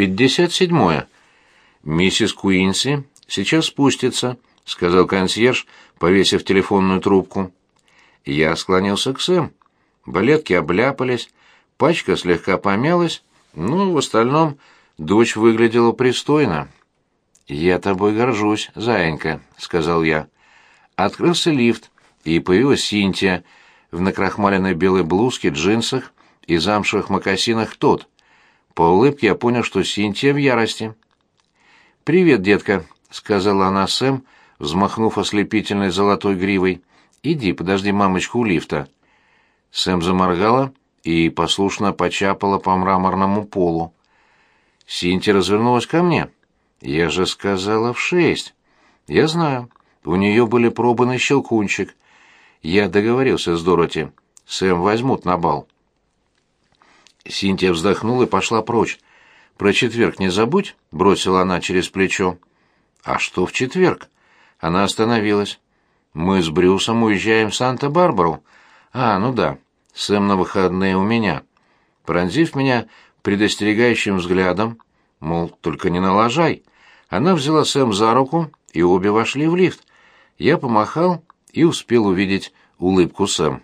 пятьдесят седьмое. Миссис Куинси сейчас спустится, сказал консьерж, повесив телефонную трубку. Я склонился к Сэм. Балетки обляпались, пачка слегка помялась, но в остальном дочь выглядела пристойно. «Я тобой горжусь, заинька», — сказал я. Открылся лифт, и появилась Синтия в накрахмаленной белой блузке, джинсах и замшевых мокасинах тот. По улыбке я понял, что Синтия в ярости. «Привет, детка», — сказала она Сэм, взмахнув ослепительной золотой гривой. «Иди, подожди мамочку у лифта». Сэм заморгала и послушно почапала по мраморному полу. Синтия развернулась ко мне. «Я же сказала в шесть». «Я знаю. У нее были пробы на щелкунчик. Я договорился с Дороти. Сэм возьмут на бал». Синтия вздохнула и пошла прочь. «Про четверг не забудь», — бросила она через плечо. «А что в четверг?» Она остановилась. «Мы с Брюсом уезжаем в Санта-Барбару. А, ну да, Сэм на выходные у меня». Пронзив меня предостерегающим взглядом, мол, только не налажай, она взяла Сэм за руку, и обе вошли в лифт. Я помахал и успел увидеть улыбку Сэм.